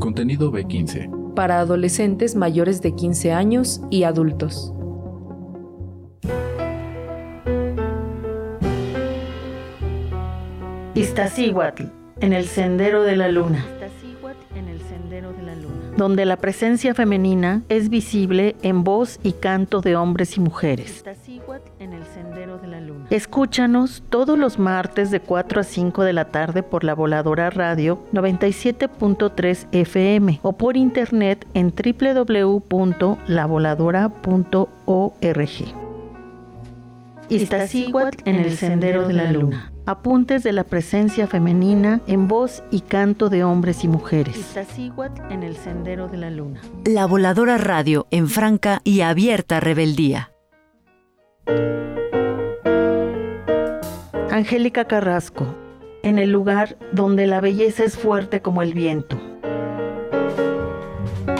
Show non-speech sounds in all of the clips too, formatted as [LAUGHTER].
Contenido B15. Para adolescentes mayores de 15 años y adultos. Iztaccíhuatl, en el sendero de la luna donde la presencia femenina es visible en voz y canto de hombres y mujeres. Escúchanos todos los martes de 4 a 5 de la tarde por la Voladora Radio 97.3 FM o por internet en www.lavoladora.org. Iztaccíhuatl en el sendero de la luna apuntes de la presencia femenina en voz y canto de hombres y mujeres. en el sendero de la luna. La voladora radio en franca y abierta rebeldía. Angélica Carrasco, en el lugar donde la belleza es fuerte como el viento.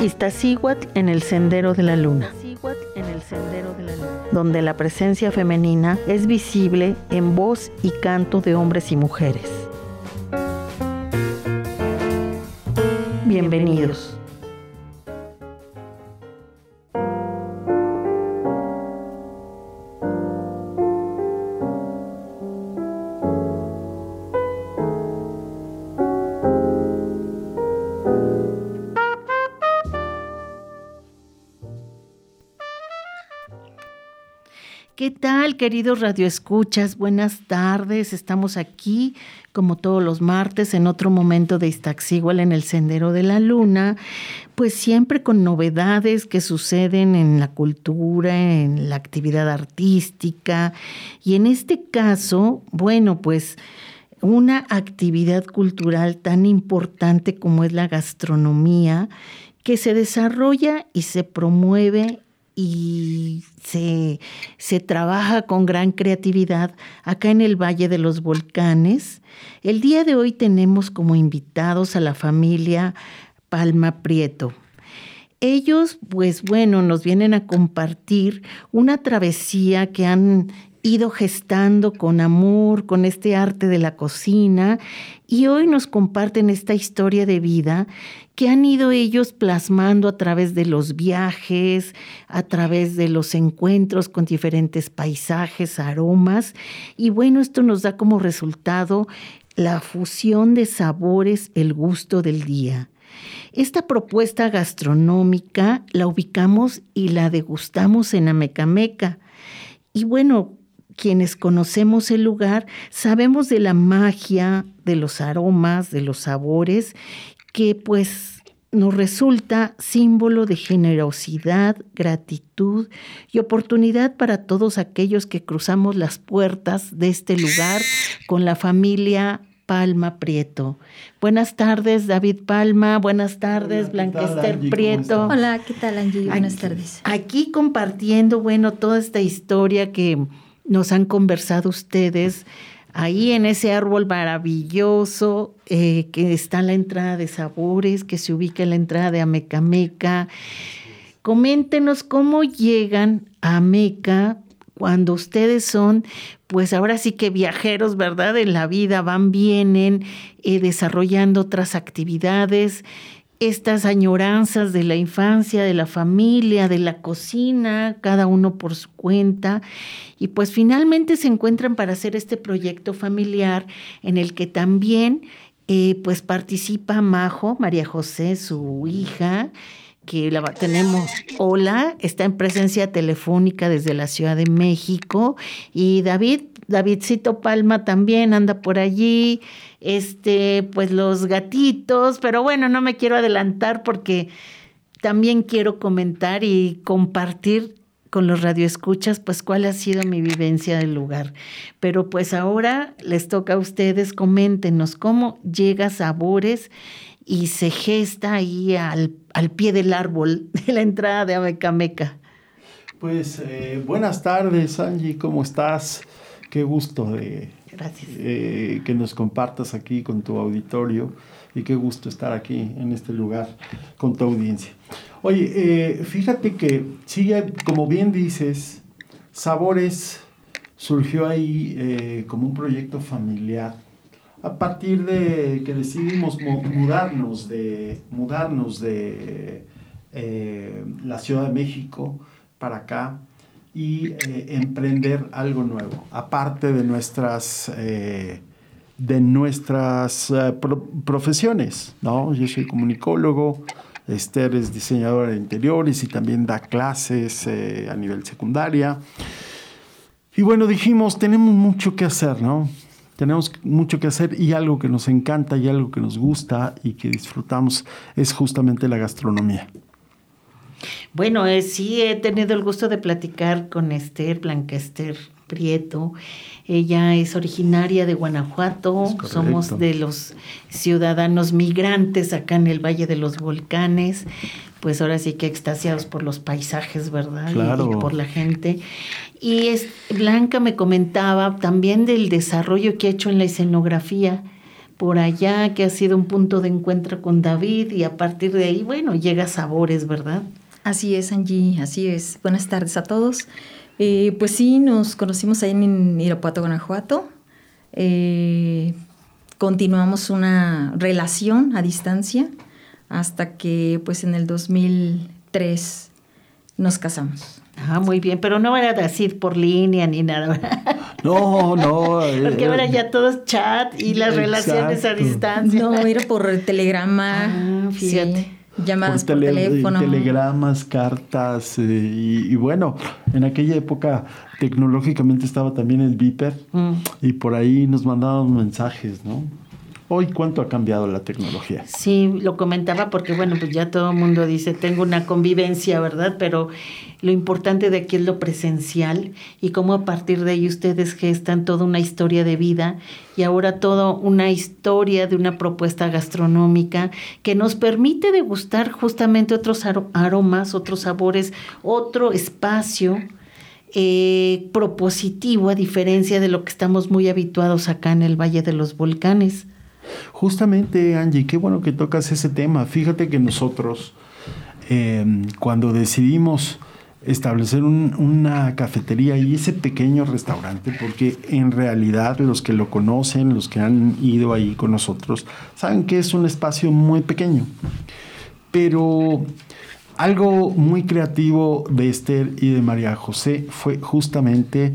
Iztaccíhuatl en el sendero de la luna donde la presencia femenina es visible en voz y canto de hombres y mujeres. Bienvenidos. ¿Qué tal, queridos radioescuchas? Buenas tardes. Estamos aquí, como todos los martes, en otro momento de Iztaccíhuatl en el Sendero de la Luna, pues siempre con novedades que suceden en la cultura, en la actividad artística. Y en este caso, bueno, pues una actividad cultural tan importante como es la gastronomía, que se desarrolla y se promueve y se, se, trabaja con gran creatividad acá en el Valle de los Volcanes. El día de hoy tenemos como invitados a la familia Palma Prieto. Ellos, pues bueno, nos vienen a compartir una travesía que han ido gestando con amor, con este arte de la cocina, y hoy nos comparten esta historia de vida que han ido ellos plasmando a través de los viajes, a través de los encuentros con diferentes paisajes, aromas, y bueno, esto nos da como resultado la fusión de sabores, el gusto del día. Esta propuesta gastronómica la ubicamos y la degustamos en Amecameca. Y bueno, quienes conocemos el lugar sabemos de la magia, de los aromas, de los sabores, que pues nos resulta símbolo de generosidad, gratitud y oportunidad para todos aquellos que cruzamos las puertas de este lugar con la familia Palma Prieto. Buenas tardes, David Palma. Buenas tardes, Blanquester Prieto. Hola, ¿qué tal, Angie? Buenas tardes. Aquí compartiendo, bueno, toda esta historia que nos han conversado ustedes ahí en ese árbol maravilloso eh, que está en la entrada de Sabores, que se ubica en la entrada de Amecameca. Coméntenos cómo llegan a Ameca cuando ustedes son, pues ahora sí que viajeros, ¿verdad? En la vida, van, vienen, eh, desarrollando otras actividades estas añoranzas de la infancia, de la familia, de la cocina, cada uno por su cuenta, y pues finalmente se encuentran para hacer este proyecto familiar en el que también eh, pues participa Majo, María José, su hija, que la tenemos, hola, está en presencia telefónica desde la Ciudad de México, y David, Davidcito Palma también anda por allí, este, pues los gatitos, pero bueno, no me quiero adelantar porque también quiero comentar y compartir con los radioescuchas, pues cuál ha sido mi vivencia del lugar. Pero pues ahora les toca a ustedes, coméntenos cómo llega Sabores y se gesta ahí al, al pie del árbol de la entrada de Amecameca. Pues eh, buenas tardes, Angie, ¿cómo estás? Qué gusto de eh, que nos compartas aquí con tu auditorio y qué gusto estar aquí en este lugar con tu audiencia. Oye, eh, fíjate que sí, como bien dices, Sabores surgió ahí eh, como un proyecto familiar a partir de que decidimos mudarnos de, mudarnos de eh, la Ciudad de México para acá y eh, emprender algo nuevo, aparte de nuestras, eh, de nuestras profesiones. ¿no? Yo soy comunicólogo, Esther es diseñadora de interiores y también da clases a nivel secundaria. Y bueno, dijimos, tenemos mucho que hacer, ¿no? Tenemos mucho que hacer y algo que nos encanta y algo que nos gusta y que disfrutamos es justamente la gastronomía. Bueno, eh, sí he tenido el gusto de platicar con Esther, Blanca Esther Prieto. Ella es originaria de Guanajuato, somos de los ciudadanos migrantes acá en el Valle de los Volcanes pues ahora sí que extasiados por los paisajes, ¿verdad? Y, por la gente. Y es, Blanca me comentaba también del desarrollo que ha hecho en la escenografía por allá, que ha sido un punto de encuentro con David y a partir de ahí, bueno, llega Sabores, ¿verdad? Así es, Angie, así es. Buenas tardes a todos. Eh, pues sí, nos conocimos ahí en Irapuato, Guanajuato. Eh, continuamos una relación a distancia hasta que pues en el 2003 nos casamos. Ah, muy bien, pero no era decir por línea ni nada. No, no. [LAUGHS] Porque ahora ya todos chat y las relaciones a distancia. No, era por telegrama. Ah, fíjate. Llamadas por, teléfono. Telegramas, cartas. Eh, y, bueno, en aquella época tecnológicamente estaba también el Viper mm. y por ahí nos mandaban mensajes, ¿no? Hoy, ¿cuánto ha cambiado la tecnología? Sí, lo comentaba porque, bueno, pues ya todo el mundo dice, tengo una convivencia, ¿verdad? Pero lo importante de aquí es lo presencial y cómo a partir de ahí ustedes gestan toda una historia de vida y ahora toda una historia de una propuesta gastronómica que nos permite degustar justamente otros aromas, otros sabores, otro espacio. Eh, propositivo a diferencia de lo que estamos muy habituados acá en el Valle de los Volcanes. Justamente, Angie, qué bueno que tocas ese tema. Fíjate que nosotros, em, cuando decidimos establecer una cafetería y ese pequeño restaurante, porque en realidad los que lo conocen, los que han ido ahí con nosotros, saben que es un espacio muy pequeño. Pero algo muy creativo de Esther y de María José fue justamente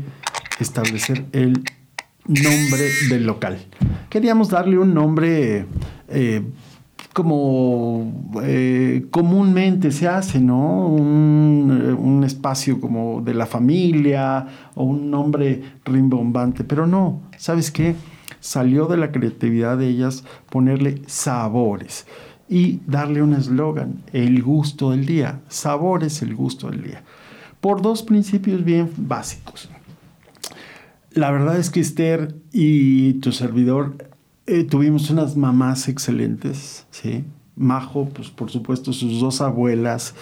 establecer el nombre del local. Queríamos darle un nombre eh, como eh, comúnmente se hace, ¿no? Un, un, espacio como de la familia o un nombre rimbombante, pero no, ¿sabes qué? Salió de la creatividad de ellas ponerle sabores y darle un eslogan, el gusto del día, sabores, el gusto del día, por dos principios bien básicos la verdad es que Esther y tu servidor eh, tuvimos unas mamás excelentes, ¿sí? Majo, pues por supuesto, sus dos abuelas,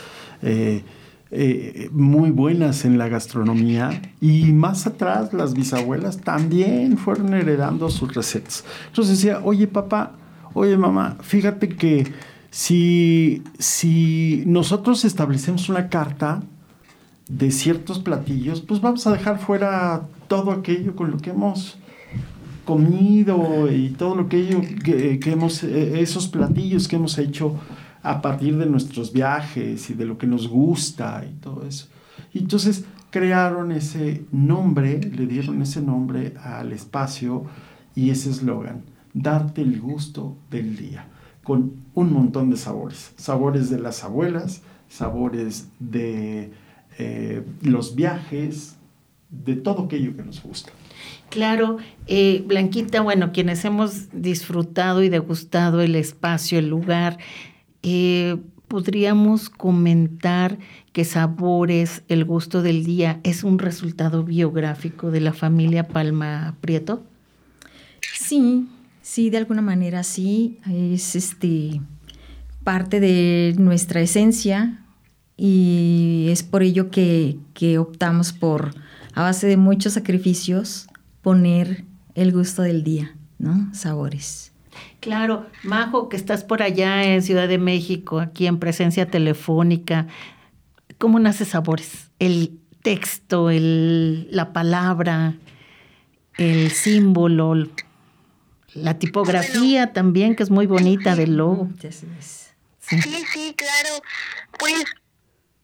eh, eh, muy buenas en la gastronomía y más atrás las bisabuelas también fueron heredando sus recetas. Entonces decía, oye papá, oye mamá, fíjate que si, si nosotros establecemos una carta de ciertos platillos, pues vamos a dejar fuera todo aquello con lo que hemos comido y todo lo que, que, hemos, eh, esos platillos que hemos hecho a partir de nuestros viajes y de lo que nos gusta y todo eso. Y entonces crearon ese nombre, le dieron ese nombre al espacio y ese eslogan, darte el gusto del día, con un montón de sabores, sabores de las abuelas, sabores de eh, los viajes, de todo aquello que nos gusta. Claro, eh, Blanquita, bueno, quienes hemos disfrutado y degustado el espacio, el lugar, eh, podríamos comentar que Sabores, el gusto del día, es un resultado biográfico de la familia Palma Prieto. Sí, sí, de alguna manera sí, es este parte de nuestra esencia, y es por ello que, optamos por, a base de muchos sacrificios, poner el gusto del día, ¿no? Sabores. Claro, Majo, que estás por allá en Ciudad de México, aquí en presencia telefónica, ¿cómo nace Sabores? El texto, el, la palabra, el símbolo, la tipografía también, que es muy bonita del logo. Sí. sí, claro. Pues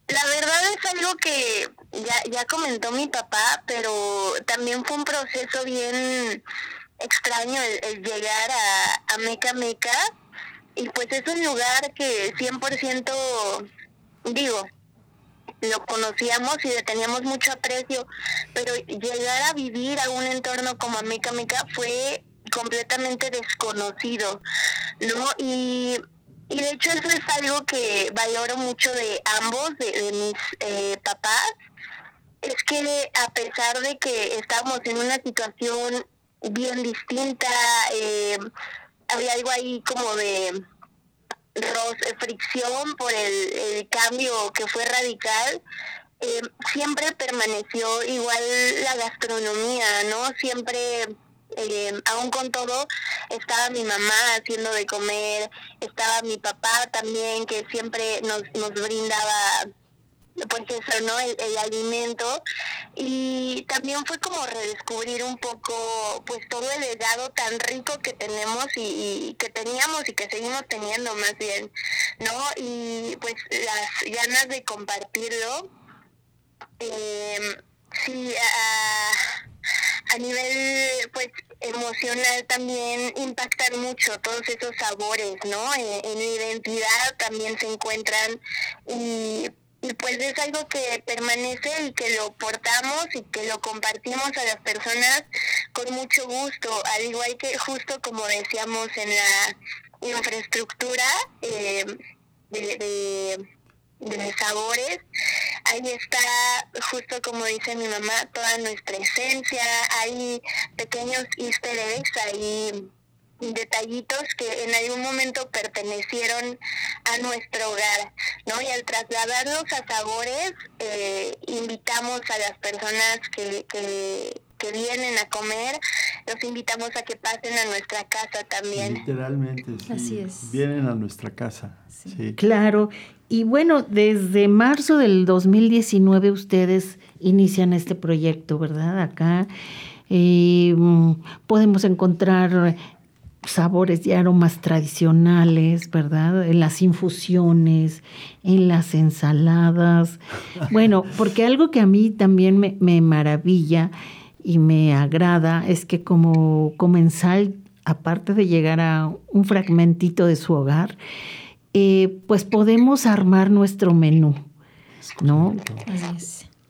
la verdad es algo que ya, ya comentó mi papá, pero también fue un proceso bien extraño el, llegar a, a Meca Meca. Y pues es un lugar que 100% digo, lo conocíamos y le teníamos mucho aprecio, pero llegar a vivir a un entorno como Meca Meca fue completamente desconocido, ¿no? Y, y de hecho eso es algo que valoro mucho de ambos, de, mis eh, papás, es que a pesar de que estábamos en una situación bien distinta, eh, había algo ahí como de eh, fricción por el, cambio que fue radical, eh, siempre permaneció igual la gastronomía, ¿no? Siempre, eh, aún con todo, estaba mi mamá haciendo de comer, estaba mi papá también, que siempre nos, nos brindaba pues eso, ¿no? El, alimento. Y también fue como redescubrir un poco, pues todo el legado tan rico que tenemos y, que teníamos y que seguimos teniendo más bien, ¿no? Y pues las ganas de compartirlo. Eh, sí, a, a nivel, pues emocional también impactan mucho todos esos sabores, ¿no? En, en, identidad también se encuentran y y pues es algo que permanece y que lo portamos y que lo compartimos a las personas con mucho gusto, al igual que justo como decíamos en la infraestructura eh, de, de, sabores, ahí está justo como dice mi mamá, toda nuestra esencia, hay pequeños easter eggs ahí detallitos que en algún momento pertenecieron a nuestro hogar, ¿no? Y al trasladarlos a sabores, eh, invitamos a las personas que, que, vienen a comer, los invitamos a que pasen a nuestra casa también. Literalmente, sí. Así es. Vienen a nuestra casa. Sí. Claro. Y bueno, desde marzo del 2019 ustedes inician este proyecto, ¿verdad? Acá. Eh, podemos encontrar sabores y aromas tradicionales, ¿verdad? En las infusiones, en las ensaladas. [LAUGHS] Bueno, porque algo que a mí también me, maravilla y me agrada es que como comensal, aparte de llegar a un fragmentito de su hogar, eh, pues podemos armar nuestro menú, ¿no?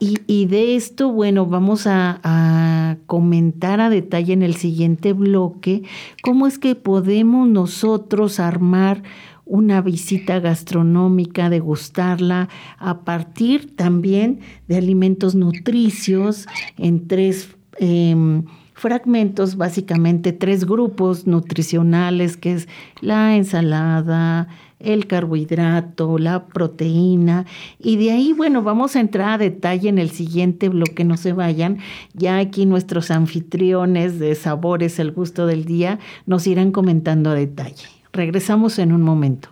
Y, de esto, bueno, vamos a, comentar a detalle en el siguiente bloque cómo es que podemos nosotros armar una visita gastronómica, degustarla a partir también de alimentos nutricios en tres em, fragmentos, básicamente tres grupos nutricionales, que es la ensalada, el carbohidrato, la proteína. Y de ahí, bueno, vamos a entrar a detalle en el siguiente bloque, no se vayan. Ya aquí nuestros anfitriones de sabores, el gusto del día, nos irán comentando a detalle. Regresamos en un momento.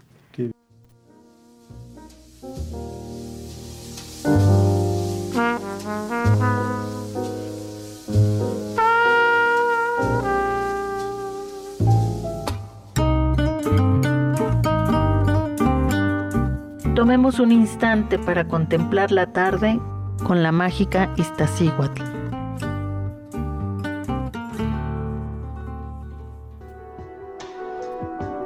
Tomemos un instante para contemplar la tarde con la mágica Iztaccíhuatl.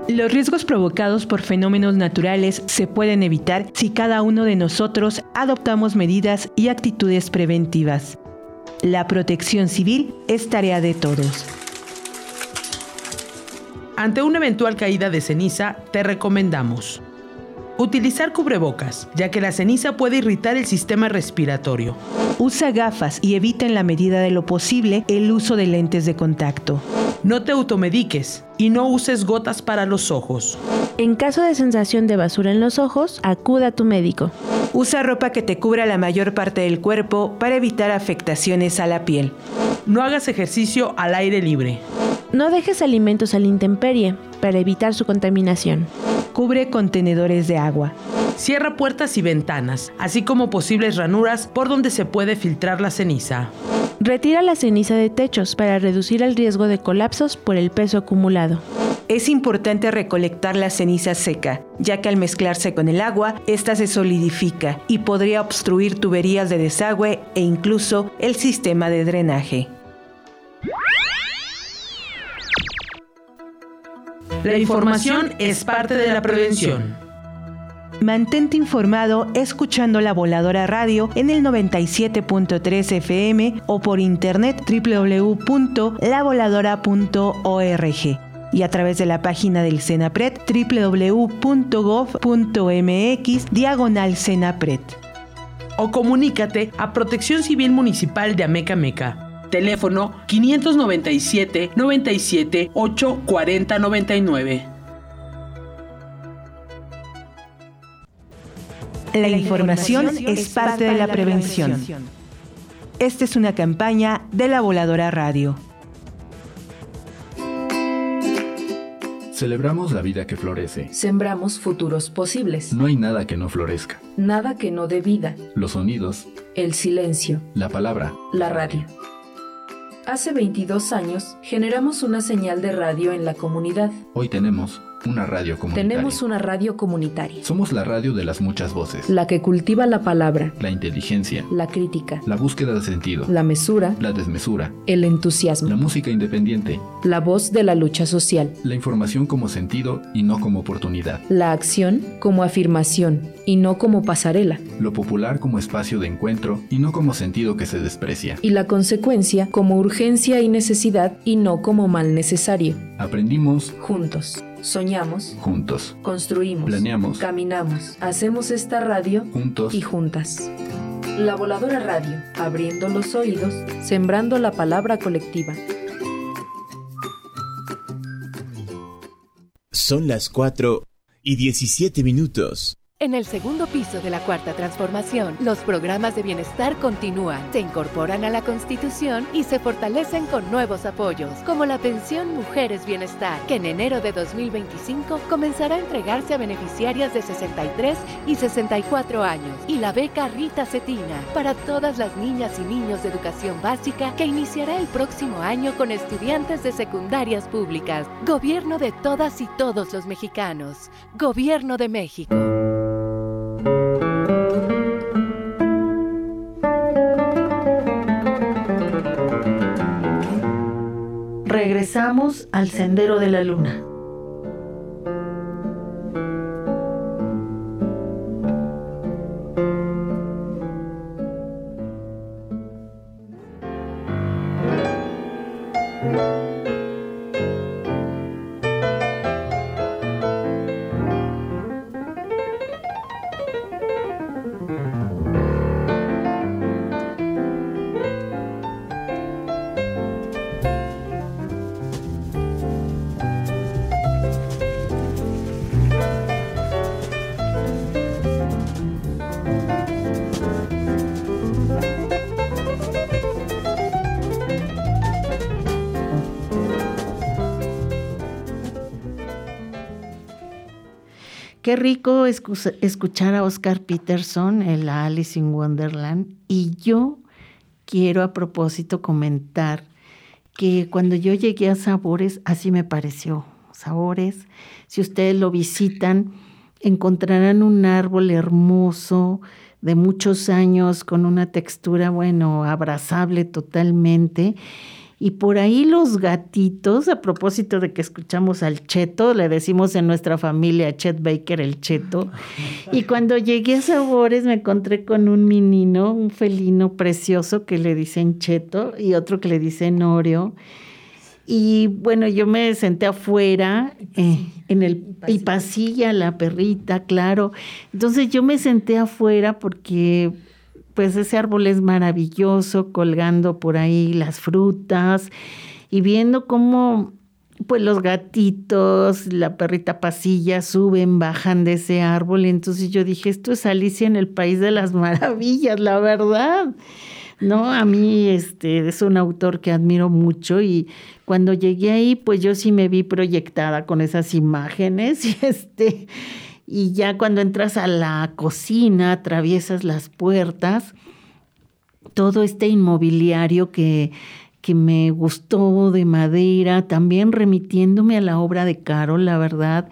Los riesgos provocados por fenómenos naturales se pueden evitar si cada uno de nosotros adoptamos medidas y actitudes preventivas. La protección civil es tarea de todos. Ante una eventual caída de ceniza, te recomendamos Utilizar cubrebocas, ya que la ceniza puede irritar el sistema respiratorio. Usa gafas y evita en la medida de lo posible el uso de lentes de contacto. No te automediques y no uses gotas para los ojos. En caso de sensación de basura en los ojos, acuda a tu médico. Usa ropa que te cubra la mayor parte del cuerpo para evitar afectaciones a la piel. No hagas ejercicio al aire libre. No dejes alimentos a la intemperie para evitar su contaminación. Cubre contenedores de agua. Cierra puertas y ventanas, así como posibles ranuras por donde se puede filtrar la ceniza. Retira la ceniza de techos para reducir el riesgo de colapsos por el peso acumulado. Es importante recolectar la ceniza seca, ya que al mezclarse con el agua, ésta se solidifica y podría obstruir tuberías de desagüe e incluso el sistema de drenaje. La información es parte de la prevención. Mantente informado escuchando la voladora radio en el 97.3 FM o por internet www.lavoladora.org y a través de la página del Senapred www.gov.mx diagonal Senapred. O comunícate a Protección Civil Municipal de Ameca Meca. Teléfono 597 97 8 40 99. La información es parte de la prevención. Esta es una campaña de la Voladora Radio. Celebramos la vida que florece. Sembramos futuros posibles. No hay nada que no florezca. Nada que no dé vida. Los sonidos. El silencio. La palabra. La radio. Hace 22 años generamos una señal de radio en la comunidad. Hoy tenemos una radio comunitaria. Tenemos una radio comunitaria. Somos la radio de las muchas voces. La que cultiva la palabra. La inteligencia. La crítica. La búsqueda de sentido. La mesura. La desmesura. El entusiasmo. La música independiente. La voz de la lucha social. La información como sentido y no como oportunidad. La acción como afirmación y no como pasarela. Lo popular como espacio de encuentro y no como sentido que se desprecia. Y la consecuencia como urgencia y necesidad y no como mal necesario. Aprendimos juntos. Soñamos. Juntos. Construimos. Planeamos. Caminamos. Hacemos esta radio. Juntos. Y juntas. La Voladora Radio, abriendo los oídos, sembrando la palabra colectiva. Son las 4 y 17 minutos. En el segundo piso de la Cuarta Transformación, los programas de bienestar continúan, se incorporan a la Constitución y se fortalecen con nuevos apoyos, como la pensión Mujeres Bienestar, que en enero de 2025 comenzará a entregarse a beneficiarias de 63 y 64 años, y la beca Rita Cetina, para todas las niñas y niños de educación básica, que iniciará el próximo año con estudiantes de secundarias públicas. Gobierno de todas y todos los mexicanos. Gobierno de México. Regresamos al sendero de la luna. Qué rico escuchar a Oscar Peterson, el Alice in Wonderland. Y yo quiero a propósito comentar que cuando yo llegué a Sabores, así me pareció. Sabores, si ustedes lo visitan, encontrarán un árbol hermoso de muchos años con una textura, bueno, abrazable totalmente y por ahí los gatitos, a propósito de que escuchamos al cheto, le decimos en nuestra familia a Chet Baker el cheto. Y cuando llegué a Sabores me encontré con un menino, un felino precioso que le dicen cheto y otro que le dicen oreo. Y bueno, yo me senté afuera, eh, en el y pasilla la perrita, claro. Entonces yo me senté afuera porque pues ese árbol es maravilloso, colgando por ahí las frutas y viendo cómo pues los gatitos, la perrita pasilla suben, bajan de ese árbol. Entonces yo dije, esto es Alicia en el País de las Maravillas, la verdad. No, a mí este es un autor que admiro mucho y cuando llegué ahí, pues yo sí me vi proyectada con esas imágenes [LAUGHS] y este y ya cuando entras a la cocina, atraviesas las puertas todo este inmobiliario que, que me gustó de madera, también remitiéndome a la obra de Carol, la verdad.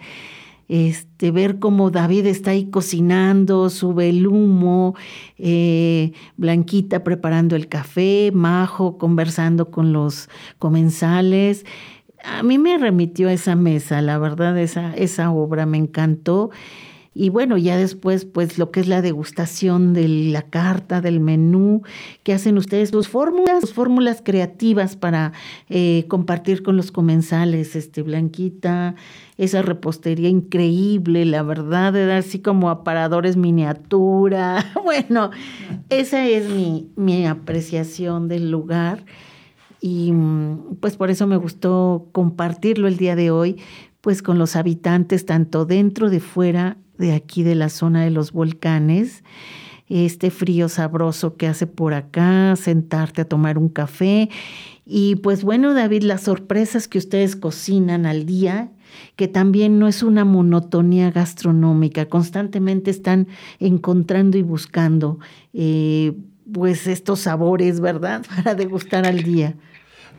Este, ver cómo David está ahí cocinando, sube el humo, eh, Blanquita preparando el café, Majo conversando con los comensales. A mí me remitió a esa mesa, la verdad, esa, esa obra me encantó. Y bueno, ya después, pues lo que es la degustación de la carta, del menú, que hacen ustedes, los fórmulas, fórmulas creativas para eh, compartir con los comensales, este, Blanquita, esa repostería increíble, la verdad, era así como aparadores miniatura. [LAUGHS] Bueno, esa es mi, mi apreciación del lugar. Y mm, pues por eso me gustó compartirlo el día de hoy, pues con los habitantes, tanto dentro de fuera de aquí de la zona de los volcanes, este frío sabroso que hace por acá, sentarte a tomar un café. Y pues bueno, David, las sorpresas que ustedes cocinan al día, que también no es una monotonía gastronómica, constantemente están encontrando y buscando eh, pues estos sabores, ¿verdad? [LAUGHS] Para degustar al día.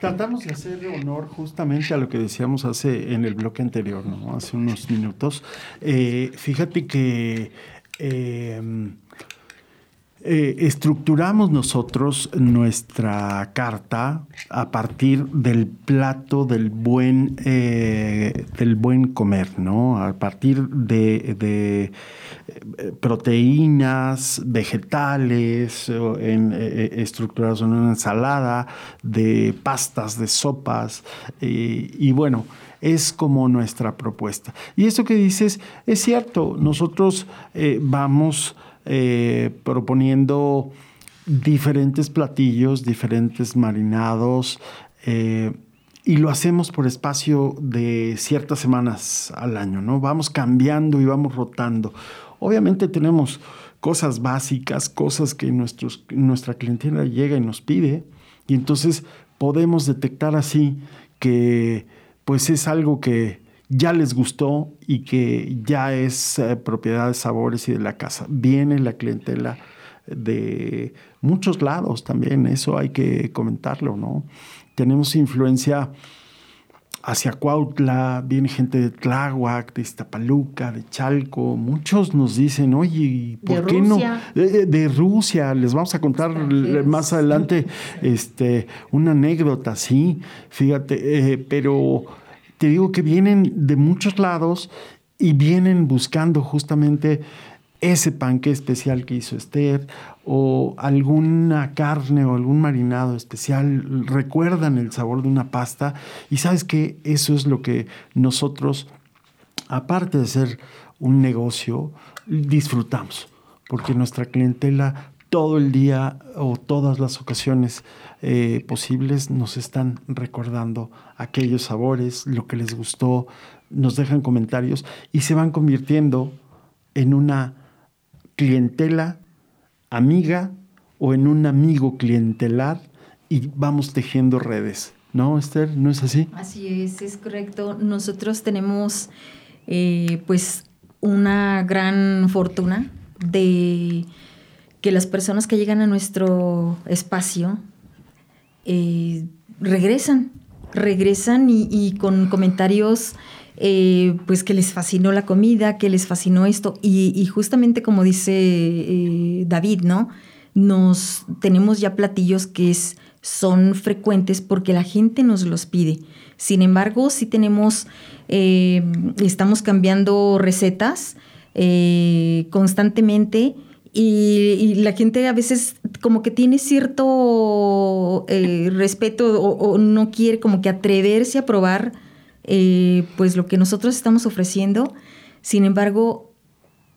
Tratamos de hacer honor justamente a lo que decíamos hace en el bloque anterior, ¿no? Hace unos minutos. Eh, fíjate que eh, eh, estructuramos nosotros nuestra carta a partir del plato del buen, eh, del buen comer, ¿no? A partir de, de eh, proteínas, vegetales, en, estructurados en una ensalada, de pastas, de sopas, y bueno, es como nuestra propuesta. Y eso que dices es cierto, nosotros vamos eh, proponiendo diferentes platillos, diferentes marinados, eh, y lo hacemos por espacio de ciertas semanas al año, ¿no? Vamos cambiando y vamos rotando. Obviamente tenemos cosas básicas, cosas que nuestra clientela llega y nos pide, y entonces podemos detectar así que pues es algo que ya les gustó y que ya es eh, propiedad de sabores y de la casa. Viene la clientela de muchos lados también, eso hay que comentarlo, ¿no? Tenemos influencia hacia Cuautla, viene gente de Tláhuac, de Iztapaluca, de Chalco, muchos nos dicen, oye, ¿por qué no? De, Rusia, les vamos a contar más adelante este, una anécdota, sí, fíjate, eh, pero te digo que vienen de muchos lados y vienen buscando justamente ese panque especial que hizo Esther o alguna carne o algún marinado especial, recuerdan el sabor de una pasta y sabes que eso es lo que nosotros, aparte de ser un negocio, disfrutamos, porque nuestra clientela todo el día o todas las ocasiones eh, posibles nos están recordando aquellos sabores, lo que les gustó, nos dejan comentarios y se van convirtiendo en una clientela amiga o en un amigo clientelar y vamos tejiendo redes. ¿No, Esther? ¿No es así? Así es, es correcto. Nosotros tenemos eh, pues una gran fortuna de que las personas que llegan a nuestro espacio eh, regresan, regresan y, con comentarios eh, pues que les fascinó la comida, que les fascinó esto. Y, justamente como dice eh, David, ¿no? Nos tenemos ya platillos que son frecuentes porque la gente nos los pide. Sin embargo, sí tenemos, estamos cambiando recetas constantemente y, la gente a veces como que tiene cierto eh, respeto o, no quiere como que atreverse a probar eh, pues lo que nosotros estamos ofreciendo. Sin embargo,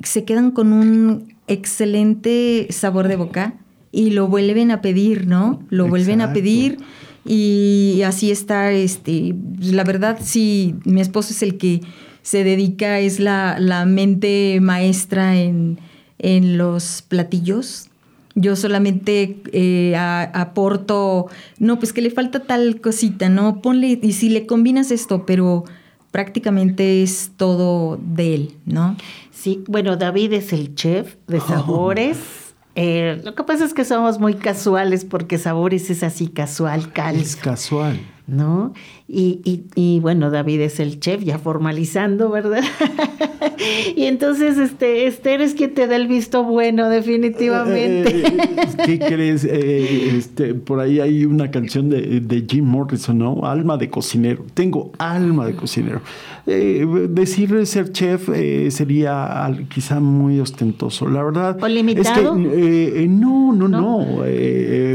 se quedan con un excelente sabor de boca y lo vuelven a pedir, ¿no? Lo vuelven a pedir y así está, este, la verdad sí, mi esposo es el que se dedica, es la, la mente maestra en en los platillos. Yo solamente eh, aporto, no, pues que le falta tal cosita, ¿no? Ponle, y si le combinas esto, pero prácticamente es todo de él, ¿no? Sí, bueno, David es el chef de oh. sabores. Eh, lo que pasa es que somos muy casuales porque Sabores es así casual, cal. Es casual. ¿No? Y, y, y, bueno, David es el chef, ya formalizando, ¿verdad? [LAUGHS] y entonces, este, Esther es quien te da el visto bueno, definitivamente. Eh, eh, ¿Qué crees? este, por ahí hay una canción de, de, Jim Morrison, ¿no? Alma de cocinero. Tengo alma de cocinero. decir ser chef sería quizá muy ostentoso. La verdad. ¿O limitado? Es que, no, no, no. no.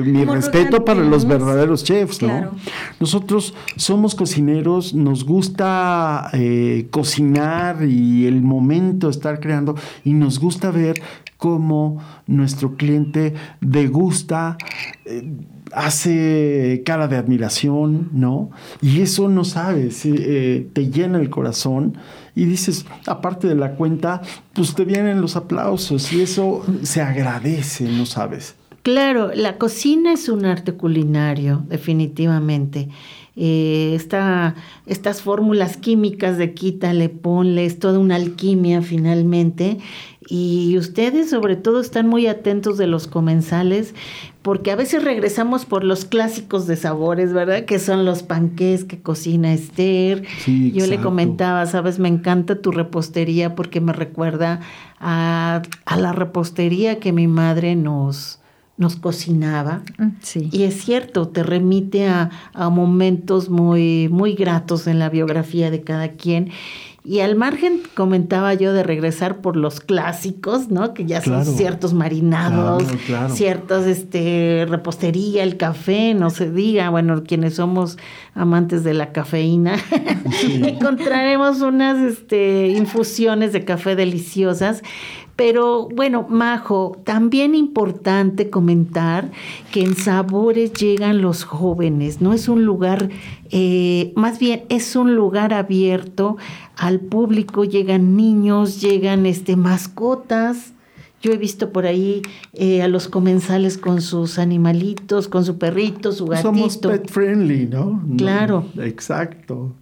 mi respeto para los verdaderos chefs, ¿no? Claro. Nosotros somos cocineros, nos gusta eh, cocinar y el momento estar creando y nos gusta ver cómo nuestro cliente degusta. Eh, hace cara de admiración, ¿no? Y eso no sabes, eh, te llena el corazón y dices, aparte de la cuenta, pues te vienen los aplausos y eso se agradece, ¿no sabes? Claro, la cocina es un arte culinario, definitivamente. Eh, estas fórmulas químicas de quítale, ponle, es toda una alquimia finalmente. Y ustedes sobre todo están muy atentos de los comensales porque a veces regresamos por los clásicos de sabores, ¿verdad? Que son los panqués que cocina Esther. Yo le comentaba, sabes, me encanta tu repostería porque me recuerda a, a la repostería que mi madre nos, nos cocinaba. Mm, sí. Y es cierto, te remite a, momentos muy, muy gratos en la biografía de cada quien. Y al margen comentaba yo de regresar por los clásicos, ¿no? Que ya son ciertos marinados, ciertas este repostería, el café, no se diga, bueno, quienes somos amantes de la cafeína, [LAUGHS] encontraremos unas este, infusiones de café deliciosas pero bueno, Majo, también importante comentar que en Sabores llegan los jóvenes, no es un lugar, eh, más bien es un lugar abierto al público, llegan niños, llegan este, mascotas. Yo he visto por ahí eh, a los comensales con sus animalitos, con su perrito, su gatito. Somos pet friendly, ¿no? Claro. exacto.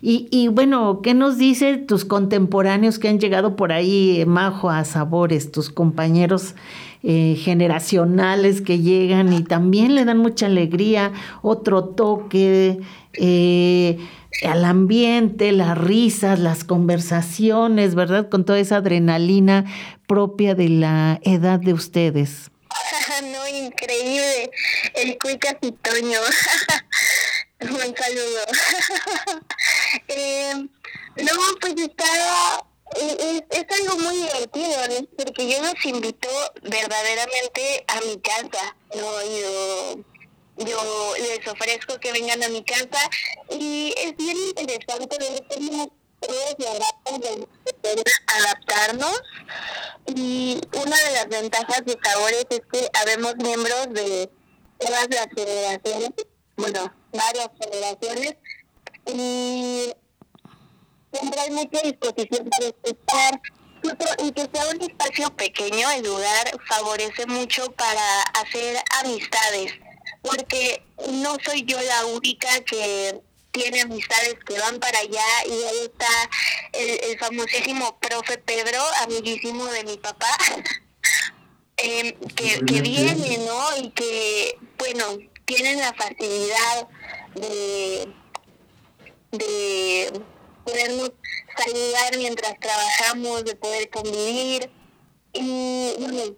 Y, bueno, ¿qué nos dicen tus contemporáneos que han llegado por ahí, Majo, a Sabores, tus compañeros eh, generacionales que llegan y también le dan mucha alegría, otro toque eh, al ambiente, las risas, las conversaciones, ¿verdad? Con toda esa adrenalina propia de la edad de ustedes. [LAUGHS] no, increíble. El cuica Toño. [LAUGHS] [LAUGHS] Un saludo. [LAUGHS] eh, no, pues estaba es, es, algo muy divertido, porque yo los invito verdaderamente a mi casa, ¿no? Yo, yo les ofrezco que vengan a mi casa y es bien interesante ver cómo todos adaptarnos y una de las ventajas de Sabores es que habemos miembros de todas las generaciones, bueno, varias generaciones. Y siempre hay mucha disposición para escuchar. Y que sea un espacio pequeño el lugar favorece mucho para hacer amistades porque no soy yo la única que tiene amistades que van para allá y ahí está el, famosísimo profe Pedro, amiguísimo de mi papá, [LAUGHS] eh, que, que viene, ¿no? Y que, bueno, tienen la facilidad de, de podernos saludar mientras trabajamos, de poder convivir. Y bueno,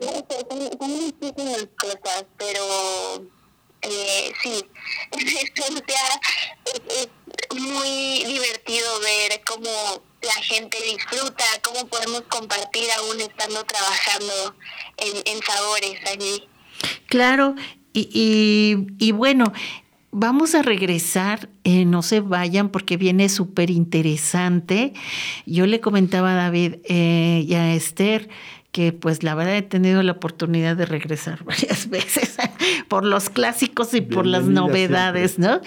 no sé, son, muchísimas cosas, pero eh, sí, [LAUGHS] es, es muy divertido ver cómo la gente disfruta, cómo podemos compartir aún estando trabajando en, en sabores allí. Claro, y, y, bueno, vamos a regresar, eh, no se vayan porque viene súper interesante. Yo le comentaba a David eh, y a Esther que pues la verdad he tenido la oportunidad de regresar [LAUGHS] varias veces [LAUGHS] por los clásicos y por las novedades, ¿no?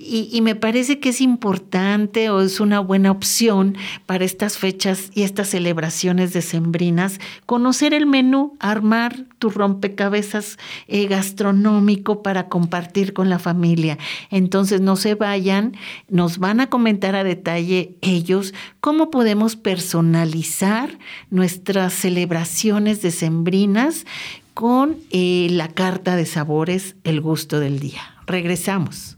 Y, me parece que es importante o es una buena opción para estas fechas y estas celebraciones decembrinas conocer el menú, armar tu rompecabezas eh, gastronómico para compartir con la familia. Entonces no se vayan, nos van a comentar a detalle ellos cómo podemos personalizar nuestras celebraciones celebraciones decembrinas con eh, la carta de sabores, el gusto del día. Regresamos.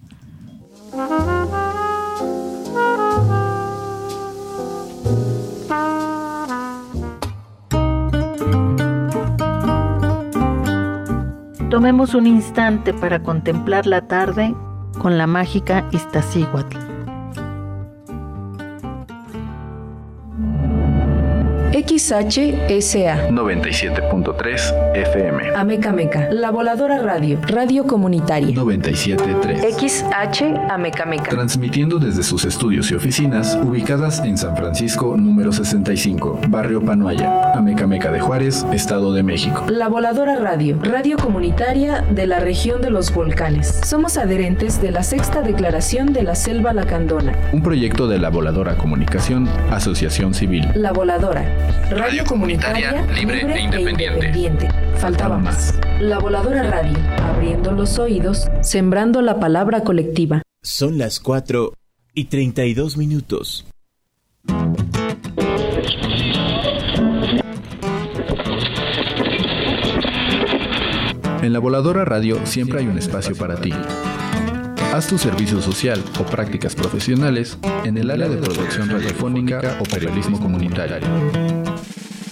Tomemos un instante para contemplar la tarde con la mágica Iztaccíhuatl. XHSA 97.3 FM. Ameca Meca, La Voladora Radio, Radio Comunitaria 97.3 XH Ameca Meca. Transmitiendo desde sus estudios y oficinas ubicadas en San Francisco número 65, Barrio Panoaya, Ameca Meca de Juárez, Estado de México. La Voladora Radio, Radio Comunitaria de la región de los volcanes. Somos adherentes de la sexta declaración de la Selva Lacandona. Un proyecto de la Voladora Comunicación, Asociación Civil. La Voladora, Radio comunitaria, libre e independiente. Faltaba más. La Voladora Radio, abriendo los oídos, sembrando la palabra colectiva. Son las 4 y 32 minutos. En la Voladora Radio siempre hay un espacio para ti. Haz tu servicio social o prácticas profesionales en el área de producción radiofónica o periodismo comunitario.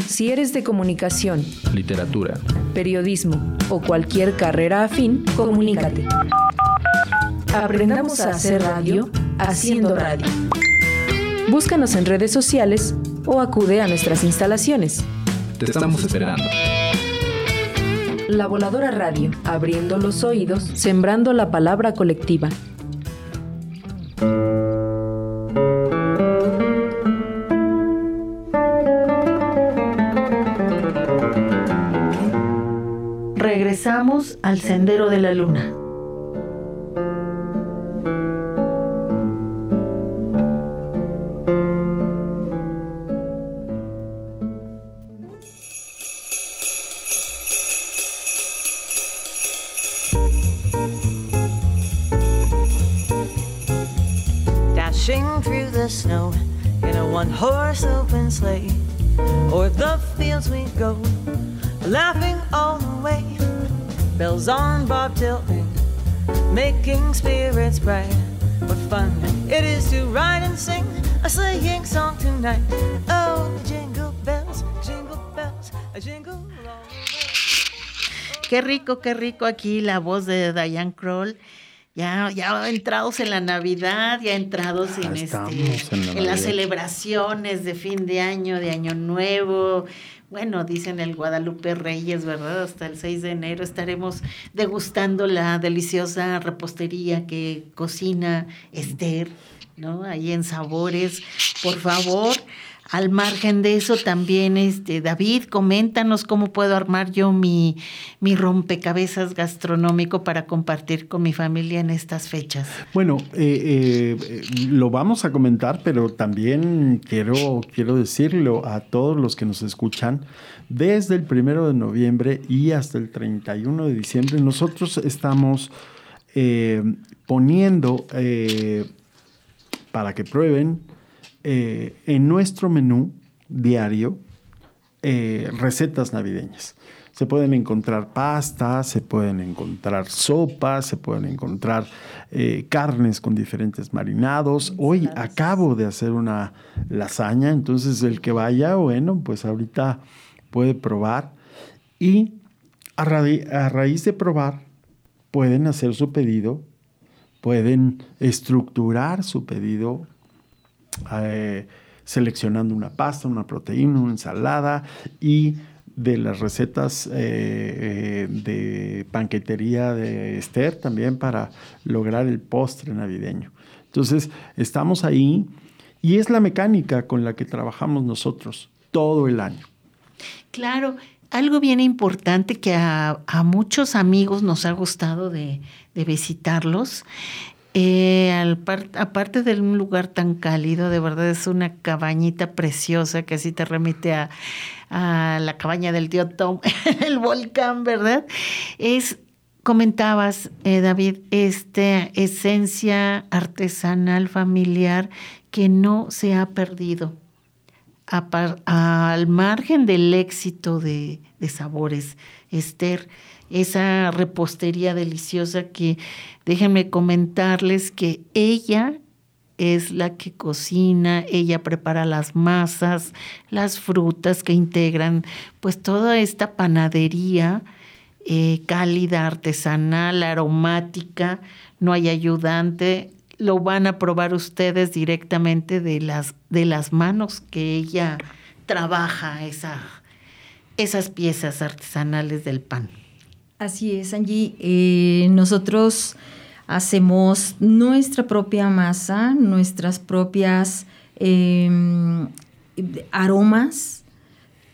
Si eres de comunicación, Literatura, periodismo o cualquier carrera afín, comunícate. Aprendamos a hacer radio haciendo radio. Búscanos en redes sociales o acude a nuestras instalaciones. te estamos esperando. La Voladora Radio, abriendo los oídos, sembrando la palabra colectiva. Al Sendero de la Luna. Qué rico, qué rico aquí la voz de Diane Kroll. Ya, ya entrados en la Navidad, ya entrados en, este, en la en las celebraciones de fin de año, de año nuevo. Bueno, dicen el Guadalupe Reyes, ¿verdad? Hasta el 6 de enero estaremos degustando la deliciosa repostería que cocina Esther, ¿no? Ahí en Sabores. Por favor, al margen de eso también, este, David, coméntanos cómo puedo armar yo mi, mi rompecabezas gastronómico para compartir con mi familia en estas fechas. Bueno, eh, eh, lo vamos a comentar, pero también quiero, quiero decirlo a todos los que nos escuchan. Desde el primero de noviembre y hasta el 31 de diciembre, nosotros estamos eh, poniendo eh, para que prueben eh, en nuestro menú diario eh, recetas navideñas. Se pueden encontrar pastas, se pueden encontrar sopas, se pueden encontrar eh, carnes con diferentes marinados. Hoy acabo de hacer una lasaña, entonces el que vaya, bueno, pues ahorita puede probar. Y a, ra- a raíz de probar, pueden hacer su pedido, pueden estructurar su pedido eh, seleccionando una pasta, una proteína, una ensalada y de las recetas eh, eh, de panquetería de Esther también para lograr el postre navideño. Entonces, estamos ahí y es la mecánica con la que trabajamos nosotros todo el año. Claro, algo bien importante que a, muchos amigos nos ha gustado de visitarlos. Eh, aparte de un lugar tan cálido, de verdad es una cabañita preciosa que así te remite a, a la cabaña del tío Tom, [LAUGHS] el volcán, ¿verdad? Es, comentabas, eh, David, esta esencia artesanal familiar que no se ha perdido al margen del éxito de, de sabores, Esther, esa repostería deliciosa que déjenme comentarles que ella es la que cocina, ella prepara las masas, las frutas que integran pues toda esta panadería eh, cálida, artesanal, aromática, no hay ayudante, lo van a probar ustedes directamente de las, de las manos que ella trabaja esa, esas piezas artesanales del pan. Así es, Angie. Eh, nosotros hacemos nuestra propia masa, nuestras propias em, aromas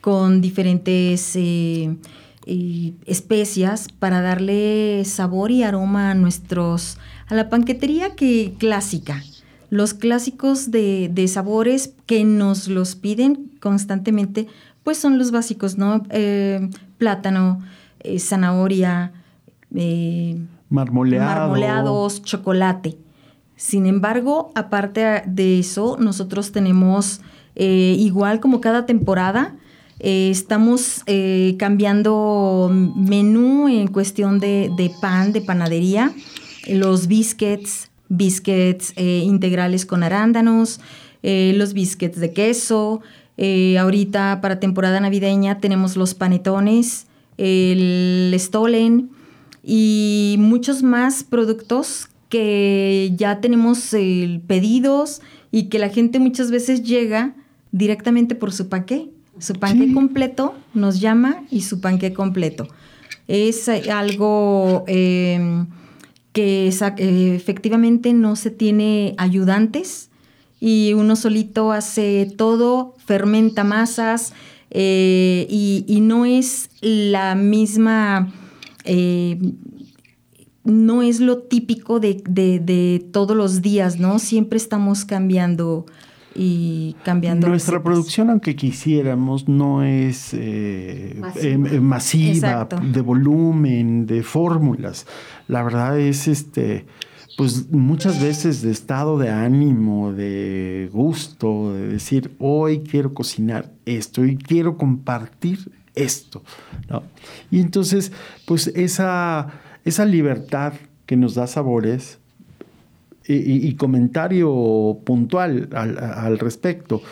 con diferentes eh, especias para darle sabor y aroma a nuestros a la panquetería que clásica. Los clásicos de, sabores que nos los piden constantemente, pues son los básicos, ¿no? Eh, plátano, eh, zanahoria, eh, marmoleados, chocolate. Sin embargo, aparte de eso, nosotros tenemos, igual como cada temporada, estamos cambiando menú en cuestión de, de, pan, de panadería, los biscuits, biscuits integrales con arándanos, los biscuits de queso. ahorita para temporada navideña tenemos los panetones, el Stolen y muchos más productos que ya tenemos eh, pedidos y que la gente muchas veces llega directamente por su panque. Su panque completo nos llama y su panque completo. Es algo em, que eh, efectivamente no se tiene ayudantes y uno solito hace todo, fermenta masas, eh, y, no es la misma, eh, no es lo típico de, todos los días, ¿no? Siempre estamos cambiando y cambiando. Nuestra producción, aunque quisiéramos, no es eh, masiva, de volumen, de fórmulas. La verdad es este pues muchas veces de estado de ánimo, de gusto, de decir, hoy quiero cocinar esto y quiero compartir esto. Y entonces, pues esa, esa libertad que nos da sabores y, comentario puntual al, respecto.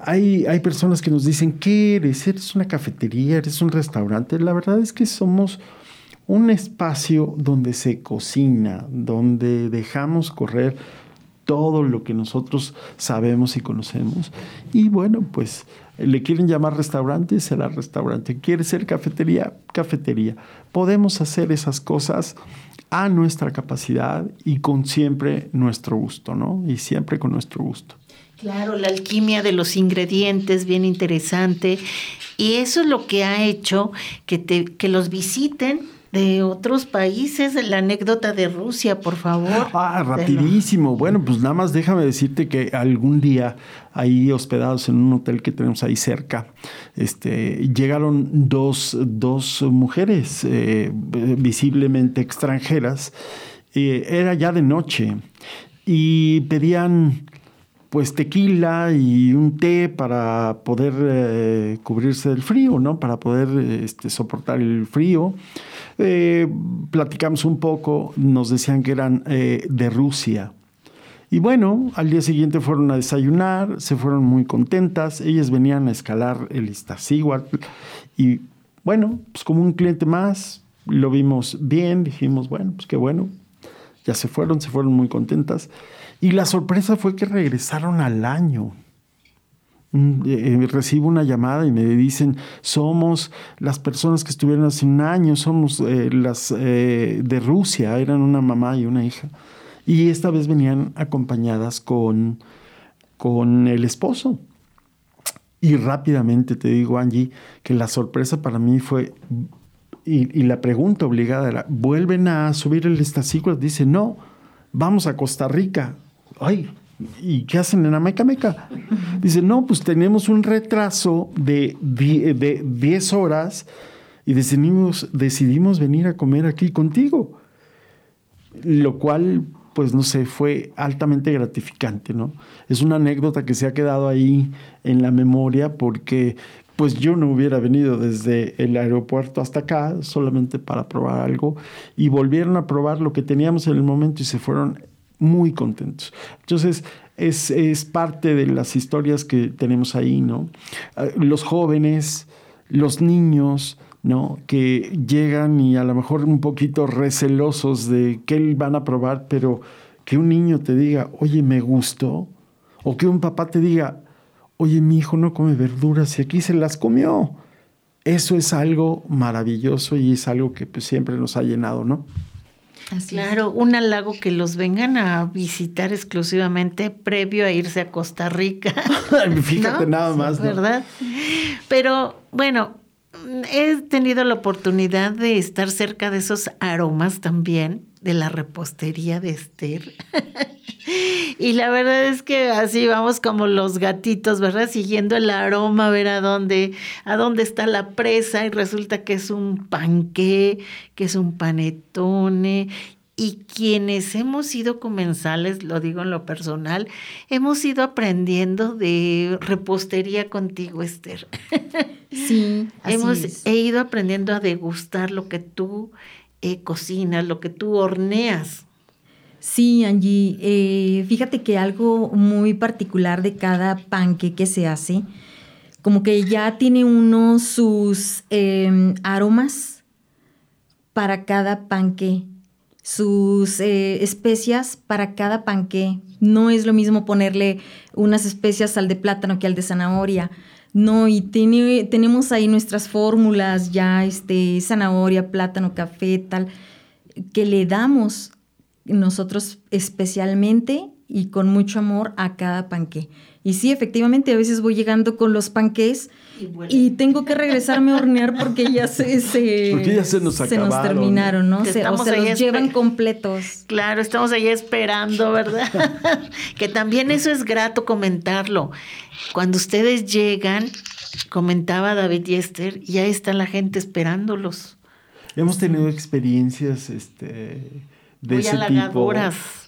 Hay, hay personas que nos dicen, ¿qué eres? ¿Eres una cafetería? ¿Eres un restaurante? La verdad es que somos un espacio donde se cocina, donde dejamos correr todo lo que nosotros sabemos y conocemos. Y bueno, pues le quieren llamar restaurante, será restaurante. Quiere ser cafetería, cafetería. Podemos hacer esas cosas a nuestra capacidad y con siempre nuestro gusto, ¿no? Y siempre con nuestro gusto. Claro, la alquimia de los ingredientes, bien interesante. Y eso es lo que ha hecho que, te, que los visiten de otros países, la anécdota de Rusia, por favor. Ah, rapidísimo. Bueno, pues nada más déjame decirte que algún día ahí hospedados en un hotel que tenemos ahí cerca, este, llegaron dos, mujeres eh, visiblemente extranjeras. Eh, era ya de noche y pedían pues tequila y un té para poder eh, cubrirse del frío, ¿no? Para poder este, soportar el frío. Eh, platicamos un poco, nos decían que eran eh, de Rusia. Y bueno, al día siguiente fueron a desayunar, se fueron muy contentas, ellas venían a escalar el Iztaccíhuatl y bueno, pues como un cliente más, lo vimos bien, dijimos, bueno, pues qué bueno, ya se fueron, se fueron muy contentas. Y la sorpresa fue que regresaron al año. Eh, eh, recibo una llamada y me dicen, somos las personas que estuvieron hace un año, somos eh, las de Rusia, eran una mamá y una hija. Y esta vez venían acompañadas con, con el esposo. Y rápidamente te digo, Angie, que la sorpresa para mí fue, y, la pregunta obligada era, ¿vuelven a subir el estaciclo? Dice, no, vamos a Costa Rica. Ay, ¿y qué hacen en Ameca Meca? Dice, no, pues tenemos un retraso de 10 horas y decidimos, decidimos venir a comer aquí contigo. Lo cual, pues no sé, fue altamente gratificante, ¿no? Es una anécdota que se ha quedado ahí en la memoria porque pues yo no hubiera venido desde el aeropuerto hasta acá solamente para probar algo y volvieron a probar lo que teníamos en el momento y se fueron muy contentos. Entonces, es, es parte de las historias que tenemos ahí, ¿no? Ah, los jóvenes, los niños, ¿no? Que llegan y a lo mejor un poquito recelosos de qué van a probar, pero que un niño te diga, oye, me gustó, o que un papá te diga, oye, mi hijo no come verduras y aquí se las comió. Eso es algo maravilloso y es algo que pues, siempre nos ha llenado, ¿no? Claro, un halago que los vengan a visitar exclusivamente previo a irse a Costa Rica. [LAUGHS] Fíjate nada más. ¿Verdad? Pero bueno, he tenido la oportunidad de estar cerca de esos aromas también de la repostería de Esther. [LAUGHS] y la verdad es que así vamos como los gatitos, ¿verdad? Siguiendo el aroma, a ver a dónde, a dónde está la presa y resulta que es un panqué, que es un panetone y quienes hemos sido comensales, lo digo en lo personal, hemos ido aprendiendo de repostería contigo, Esther. [LAUGHS] Sí, hemos he ido aprendiendo a degustar lo que tú eh, cocinas, lo que tú horneas. Sí, Angie, eh, fíjate que algo muy particular de cada panque que se hace, como que ya tiene uno sus em, aromas para cada panque, sus eh, especias para cada panque. No es lo mismo ponerle unas especias al de plátano que al de zanahoria. No, y tiene, tenemos ahí nuestras fórmulas ya, este, zanahoria, plátano, café, tal, que le damos nosotros especialmente y con mucho amor a cada panque. Y sí, efectivamente, a veces voy llegando con los panques y, tengo que regresarme a hornear porque ya se, se, [LAUGHS] nos, terminaron, ¿no? Se, o se los llevan completos. Claro, estamos ahí esperando, ¿verdad? [LAUGHS] que también eso es grato comentarlo. Cuando ustedes llegan, comentaba David y Esther, ya está la gente esperándolos. Hemos tenido experiencias este, de ese tipo.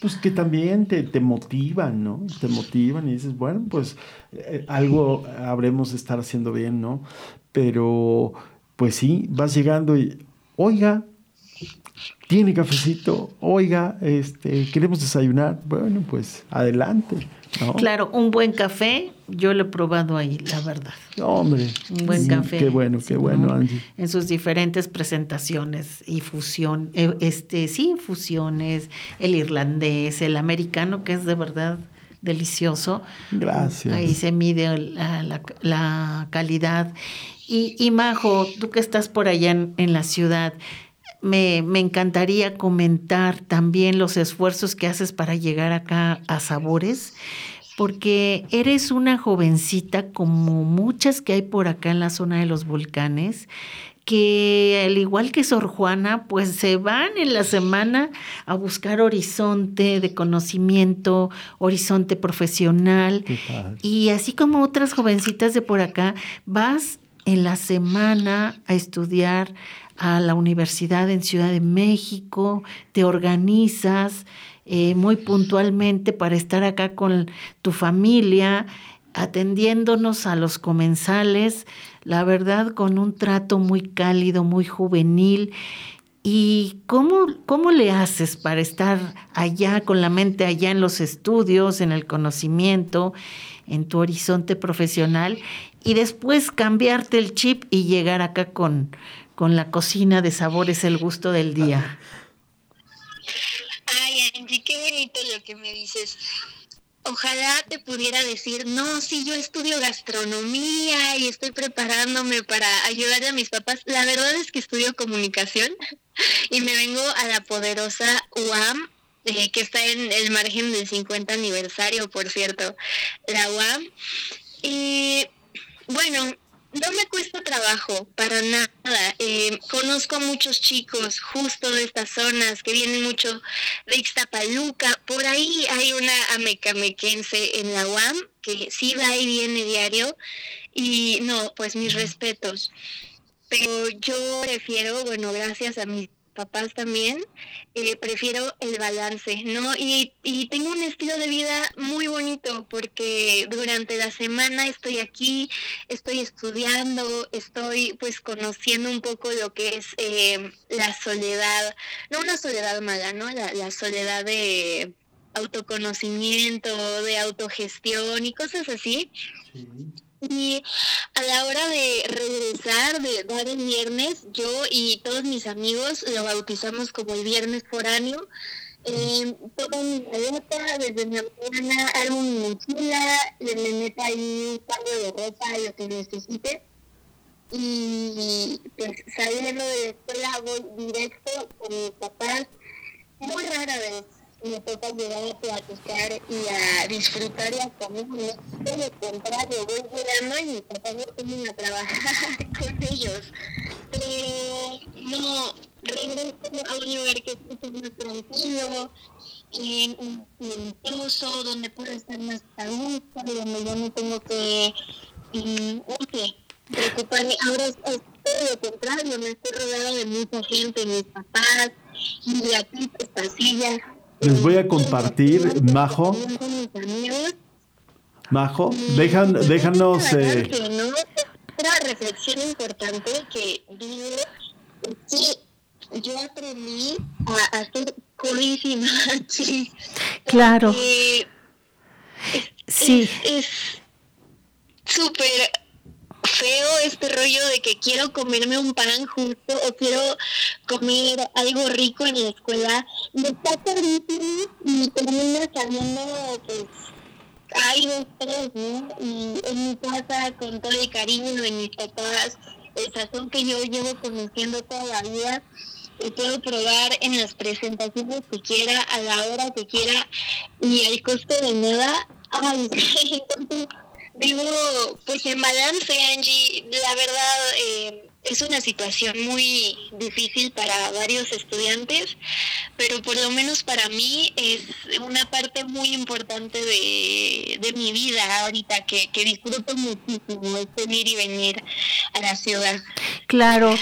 Pues que también te, te, motivan, ¿no? Te motivan y dices, bueno, pues eh, algo habremos de estar haciendo bien, ¿no? Pero, pues sí, vas llegando y, oiga, tiene cafecito, oiga, este, queremos desayunar. Bueno, pues adelante. Claro, un buen café, yo lo he probado ahí, la verdad. Hombre. Un buen café. Qué bueno, qué bueno, Angie. En sus diferentes presentaciones y fusión, eh, este, sí, fusiones, el irlandés, el americano, que es de verdad delicioso. Gracias. Ahí se mide la, calidad. Y, y, Majo, tú que estás por allá en la ciudad, me, encantaría comentar también los esfuerzos que haces para llegar acá a Sabores, porque eres una jovencita como muchas que hay por acá en la zona de los volcanes, que al igual que Sor Juana, pues se van en la semana a buscar horizonte de conocimiento, horizonte profesional. Y así como otras jovencitas de por acá, vas en la semana a estudiar a la universidad en Ciudad de México, te organizas eh, muy puntualmente para estar acá con tu familia, atendiéndonos a los comensales, la verdad con un trato muy cálido, muy juvenil. ¿Y cómo, cómo le haces para estar allá, con la mente allá en los estudios, en el conocimiento, en tu horizonte profesional, y después cambiarte el chip y llegar acá con, con la cocina de sabores el gusto del día. Ay, Angie, qué bonito lo que me dices. Ojalá te pudiera decir, no, sí, yo estudio gastronomía y estoy preparándome para ayudar a mis papás. La verdad es que estudio comunicación [LAUGHS] y me vengo a la poderosa UAM, eh, que está en el margen del 50 aniversario, por cierto, la UAM. Y bueno, no me cuesta trabajo, para nada. Eh, conozco a muchos chicos justo de estas zonas que vienen mucho de Ixtapaluca. Por ahí hay una amecamequense en la UAM que sí va y viene diario. Y no, pues mis respetos. Pero yo prefiero, bueno, gracias a mis papás también, eh, prefiero el balance, ¿no? Y, y tengo un estilo de vida muy bonito porque durante la semana estoy aquí, estoy estudiando, estoy pues conociendo un poco lo que es eh, la soledad, no una soledad mala, ¿no? La, la soledad de autoconocimiento, de autogestión y cosas así. Y a la hora de regresar, de dar el viernes, yo y todos mis amigos lo bautizamos como el viernes foráneo. Eh, tomo mi maleta, desde mi mañana hago mi mochila, le meto ahí un par de ropa, lo que necesite. Y pues saliendo de la escuela voy directo con mis papás. Muy rara vez me toca llegar a platicar y a disfrutar y a comer. No lo contrario, voy llegando y mis me ponen a trabajar [LAUGHS] con ellos. Pero no, regreso a un lugar que es más tranquilo, incluso donde puedo estar más a gusto, donde yo no tengo que, okay, preocuparme. Ahora es, todo lo contrario, me estoy rodeada de mucha gente, mis papás, aquí pues pasillas les voy a compartir, Majo. Majo, dejan, déjanos... Eh... Una reflexión importante que digo que yo aprendí a hacer purísima. [LAUGHS] Claro. sí. Es súper feo este rollo de que quiero comerme un pan justo o quiero comer algo rico en la escuela y está carísimo y termino sabiendo pues hay dos tres ¿no? y en mi casa con todo el cariño de mis papás el sazón que yo llevo conociendo toda la vida y puedo probar en las presentaciones que quiera a la hora que quiera y al costo de nada ay [LAUGHS] Vivo pues en balance, Angie. La verdad eh, es una situación muy difícil para varios estudiantes, pero por lo menos para mí es una parte muy importante de, de mi vida ahorita que, que disfruto muchísimo, es venir y venir a la ciudad. Claro,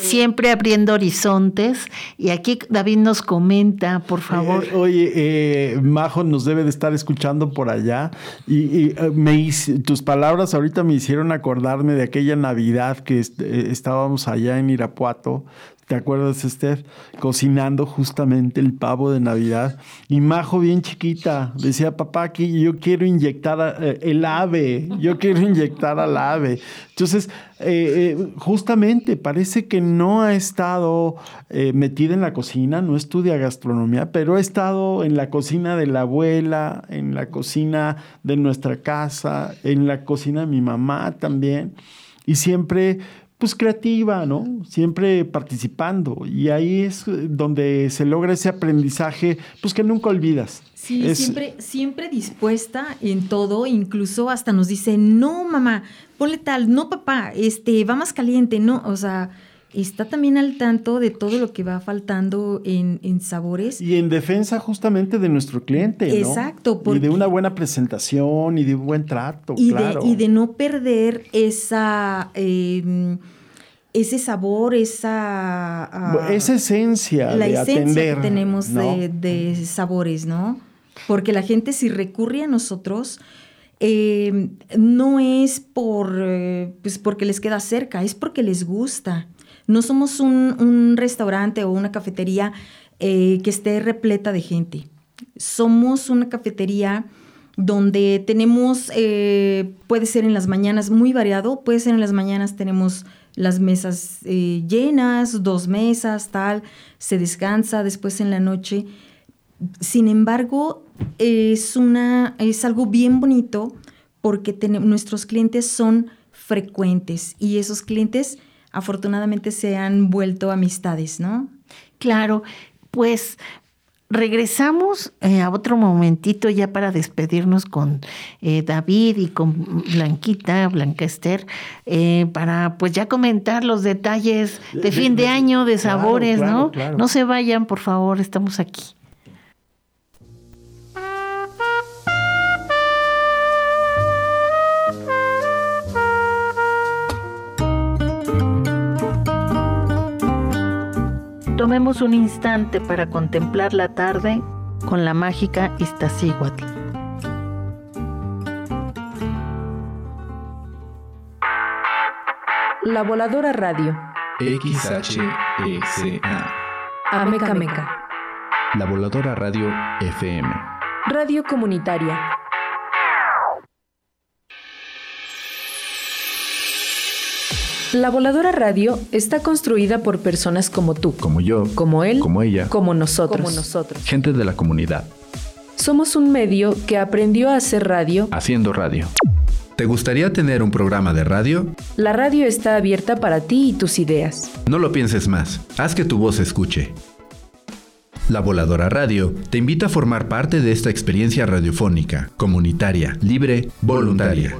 siempre abriendo horizontes. Y aquí David nos comenta, por favor. Eh, oye, eh, Majo nos debe de estar escuchando por allá. Y, eh, me tus palabras ahorita me hicieron acordarme de aquella Navidad que estábamos allá en Irapuato ¿Te acuerdas, Esther? Cocinando justamente el pavo de Navidad. Y Majo, bien chiquita, decía, papá, aquí yo quiero inyectar eh, el ave, yo quiero inyectar al ave. Entonces, eh, eh, justamente parece que no ha estado metida en la cocina, no estudia gastronomía, pero ha estado en la cocina de la abuela, en la cocina de nuestra casa, en la cocina de mi mamá también. Y siempre pues creativa, ¿no? Siempre participando. Y ahí es donde se logra ese aprendizaje, pues que nunca olvidas. Sí, siempre, siempre dispuesta en todo, incluso hasta nos dice, no, mamá, ponle tal, no, papá, este, va más caliente, no, o sea, está también al tanto de todo lo que va faltando en, sabores. Y en defensa justamente de nuestro cliente, ¿no? Exacto. y de una buena presentación y de un buen trato, y claro. De, y de no perder esa... Em, ese sabor, esa... Ah, esa esencia la de esencia que tenemos de, sabores, ¿no? Porque la gente si recurre a nosotros, em, no es por, eh, pues porque les queda cerca, es porque les gusta. No somos un, restaurante o una cafetería eh, que esté repleta de gente. Somos una cafetería donde tenemos, eh, puede ser en las mañanas muy variado, puede ser en las mañanas tenemos las mesas eh, llenas, dos mesas, tal, se descansa después en la noche. Sin embargo, es, una, es algo bien bonito porque nuestros clientes son frecuentes y esos clientes afortunadamente se han vuelto amistades, ¿no? Claro, pues regresamos eh, a otro momentito ya para despedirnos con eh, David y con Blanquita, Blanca Esther, eh, para pues ya comentar los detalles de, fin de, año, de sabores, ¿no? No se vayan, por favor, estamos aquí. Tomemos un instante para contemplar la tarde con la mágica Iztaccíhuatl. La Voladora Radio. XHECA. Ameca Meca. La Voladora Radio FM. Radio Comunitaria. La Voladora Radio está construida por personas como tú, Como yo, como él, como ella, como nosotros. Como nosotros. gente de la comunidad, Somos un medio que aprendió a hacer radio. haciendo radio. ¿Te gustaría tener un programa de radio? La radio está abierta para ti y tus ideas. No lo pienses más, haz que tu voz se escuche. La Voladora Radio te invita a formar parte de esta experiencia radiofónica, comunitaria, libre, voluntaria.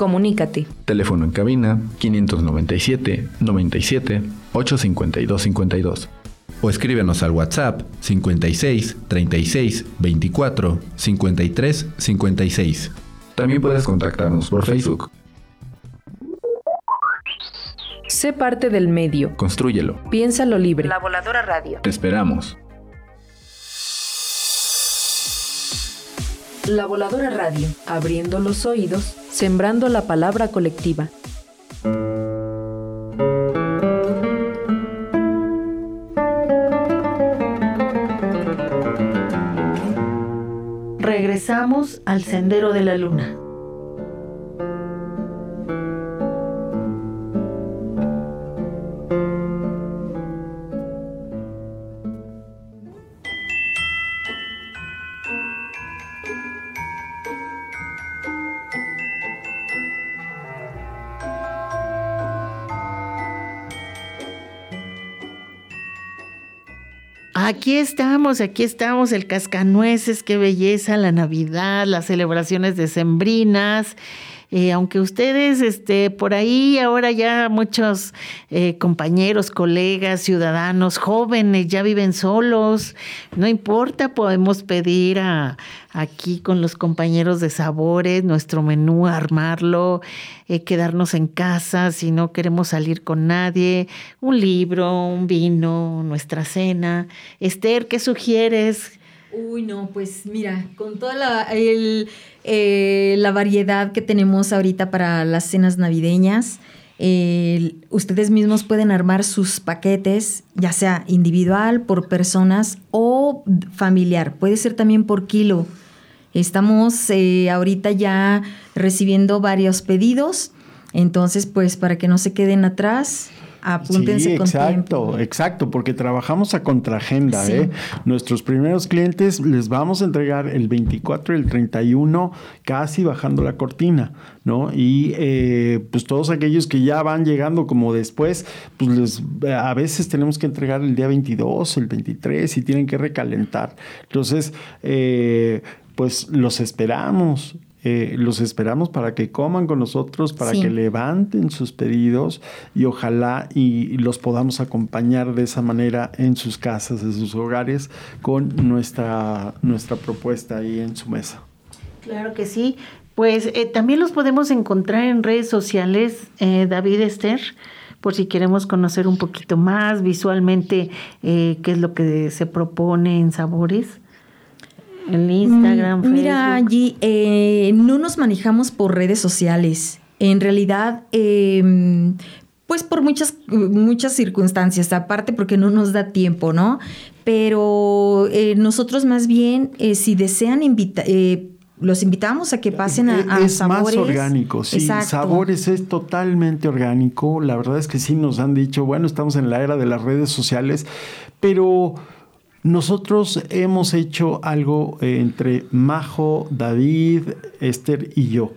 Comunícate. Teléfono en cabina 597 97 852 52. O escríbenos al WhatsApp 56 36 24 53 56. También puedes contactarnos por Facebook. Sé parte del medio. Constrúyelo. Piénsalo libre. La Voladora Radio. Te esperamos. La Voladora Radio. Abriendo los oídos, sembrando la palabra colectiva. Regresamos al sendero de la luna. Aquí estamos, aquí estamos, el cascanueces, qué belleza, la Navidad, las celebraciones decembrinas. Eh, aunque ustedes, este, por ahí ahora ya muchos eh, compañeros, colegas, ciudadanos, jóvenes ya viven solos, no importa, podemos pedir a, aquí con los compañeros de sabores nuestro menú, armarlo, eh, quedarnos en casa si no queremos salir con nadie, un libro, un vino, nuestra cena. Esther, ¿qué sugieres? Uy, no, pues mira, con toda la, eh, la variedad que tenemos ahorita para las cenas navideñas, ustedes mismos pueden armar sus paquetes, ya sea individual, por personas o familiar. Puede ser también por kilo. Estamos eh, ahorita ya recibiendo varios pedidos, entonces pues para que no se queden atrás, apúntense sí, con exacto, tiempo. exacto, porque trabajamos a contraagenda. Sí. ¿eh? Nuestros primeros clientes les vamos a entregar el 24 y el 31 casi bajando la cortina, ¿no? Y eh, pues todos aquellos que ya van llegando como después, pues les, a veces tenemos que entregar el día 22, el 23 y tienen que recalentar. Entonces, eh, pues los esperamos. Eh, los esperamos para que coman con nosotros, para Sí. que levanten sus pedidos y ojalá y los podamos acompañar de esa manera en sus casas, en sus hogares, con nuestra, nuestra propuesta ahí en su mesa. Claro que sí. Pues eh, también los podemos encontrar en redes sociales, eh, David Esther, por si queremos conocer un poquito más visualmente eh, qué es lo que se propone en sabores. En Instagram, Mm, Mira, Facebook. allí eh, no nos manejamos por redes sociales. En realidad, eh, pues por muchas, muchas circunstancias, aparte porque no nos da tiempo, ¿no? Pero eh, nosotros más bien, eh, si desean invitar, los invitamos a que pasen a, a es sabores. más orgánico, sí. Exacto. Sabores es totalmente orgánico. La verdad es que sí nos han dicho, bueno, estamos en la era de las redes sociales, pero nosotros hemos hecho algo eh, entre Majo, David, Esther y yo.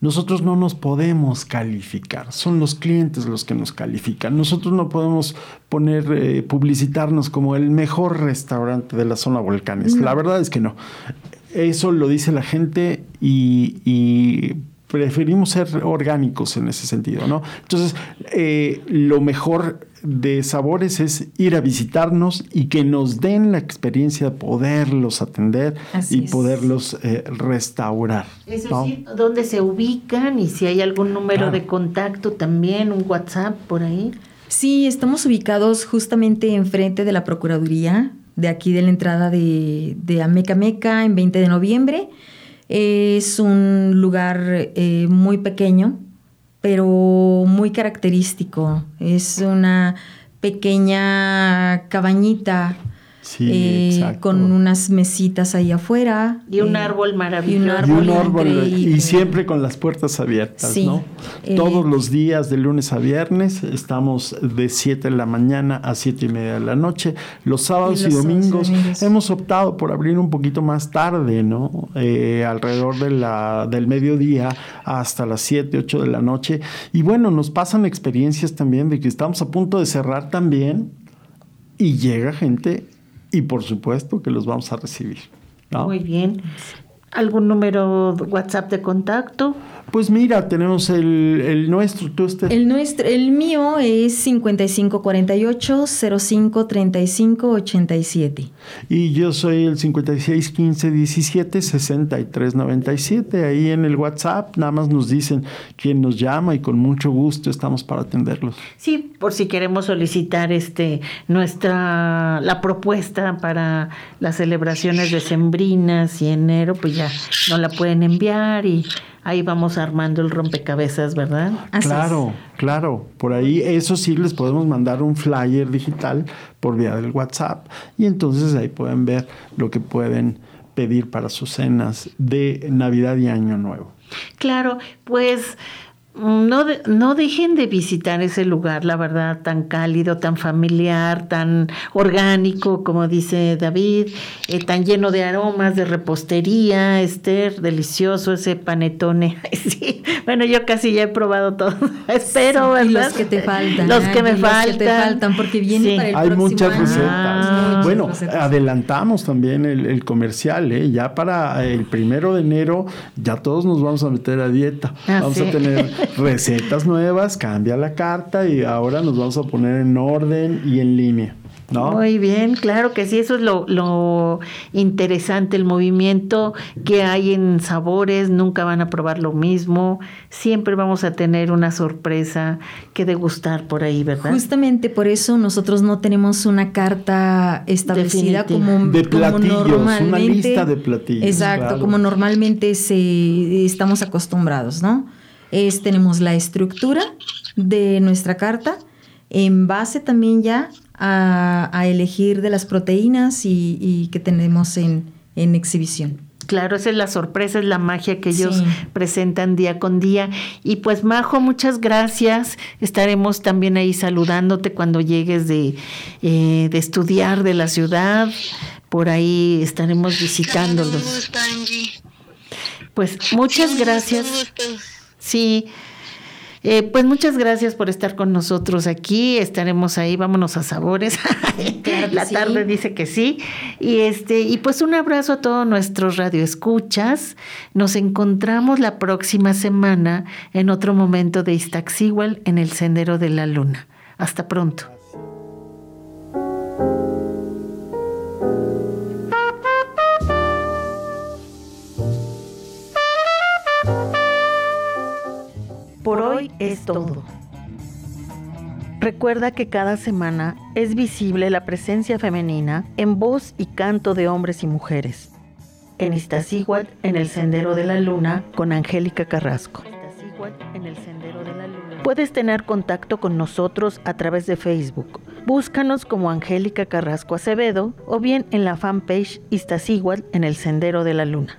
Nosotros no nos podemos calificar, son los clientes los que nos califican. Nosotros no podemos poner, eh, publicitarnos como el mejor restaurante de la zona volcanes. No. La verdad es que no. Eso lo dice la gente y, y preferimos ser orgánicos en ese sentido, ¿no? Entonces, eh, lo mejor de sabores es ir a visitarnos y que nos den la experiencia de poderlos atender Así y es. poderlos eh, restaurar. Eso ¿no? sí, ¿dónde se ubican? Y si hay algún número Claro. de contacto también, un WhatsApp por ahí. Sí, estamos ubicados justamente enfrente de la Procuraduría, de aquí de la entrada de, de Ameca Meca, en 20 de noviembre. Es un lugar eh, muy pequeño, pero muy característico. Es una pequeña cabañita eh, con unas mesitas ahí afuera. Y un eh, árbol maravilloso. Y un árbol, y, siempre con las puertas abiertas, ¿no? Eh, Todos los días, de lunes a viernes, estamos de 7 de la mañana a 7 y media de la noche. Los sábados y, domingos, hemos optado por abrir un poquito más tarde, ¿no? alrededor de la, del mediodía hasta las 7, 8 de la noche. Y bueno, nos pasan experiencias también de que estamos a punto de cerrar también y llega gente y por supuesto que los vamos a recibir. Muy bien. ¿Algún número WhatsApp de contacto? Pues mira, tenemos el, el nuestro, tú este. El nuestro, el mío es 5548 05 35 87. Y yo soy el 56 15 17 63 97. Ahí en el WhatsApp nada más nos dicen quién nos llama y con mucho gusto estamos para atenderlos. Sí, por si queremos solicitar este nuestra la propuesta para las celebraciones decembrinas y enero, pues ya nos la pueden enviar y ahí vamos armando el rompecabezas, ¿verdad? claro, claro. Por ahí, eso sí, les podemos mandar un flyer digital por vía del WhatsApp y entonces ahí pueden ver lo que pueden pedir para sus cenas de Navidad y Año Nuevo. Claro, pues no, no dejen de visitar ese lugar, la verdad, tan cálido, tan familiar, tan orgánico, como dice David, eh, tan lleno de aromas, de repostería, Esther, delicioso ese panetone. [LAUGHS] sí. Bueno, yo casi ya he probado todo. [LAUGHS] Espero, ¿verdad? los que te faltan. Los que me faltan. Los que te faltan, porque viene para el Hay muchas recetas. Ah, bueno, adelantamos también el, el comercial, ¿eh? Ya para el primero de enero, ya todos nos vamos a meter a dieta. Ah, vamos a tener [LAUGHS] recetas nuevas, cambia la carta y ahora nos vamos a poner en orden y en línea. ¿No? Muy bien, claro que sí, eso es lo, interesante, el movimiento que hay en sabores, nunca van a probar lo mismo, siempre vamos a tener una sorpresa que degustar por ahí, ¿verdad? Justamente por eso nosotros no tenemos una carta establecida como, de platillos, una lista de platillos. Exacto, como normalmente se, estamos acostumbrados, ¿no? Es tenemos la estructura de nuestra carta en base también ya a, elegir de las proteínas y, que tenemos en, exhibición. Claro, esa es la sorpresa, es la magia que ellos presentan día con día. Y pues Majo, muchas gracias. Estaremos también ahí saludándote cuando llegues de, eh, de estudiar de la ciudad. Por ahí estaremos visitándolos. Pues muchas gracias. Sí. Eh, pues muchas gracias por estar con nosotros aquí. Estaremos ahí, vámonos a sabores. [LAUGHS] la tarde dice que sí. Y este, y pues un abrazo a todos nuestros radioescuchas. Nos encontramos la próxima semana en otro momento de Iztaccíhuatl en el Sendero de la Luna. Hasta pronto. Hoy es todo. Recuerda que cada semana es visible la presencia femenina en voz y canto de hombres y mujeres. En Iztaccíhuatl, en el Sendero de la Luna, con Angélica Carrasco. Puedes tener contacto con nosotros a través de Facebook. Búscanos como Angélica Carrasco Acevedo o bien en la fanpage Iztaccíhuatl en el Sendero de la Luna.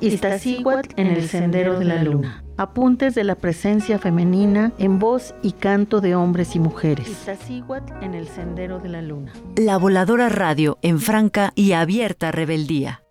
Iztaccíhuatl en el sendero de la luna apuntes de la presencia femenina en voz y canto de hombres y mujeres. en el sendero de la luna. La voladora radio en franca y abierta rebeldía.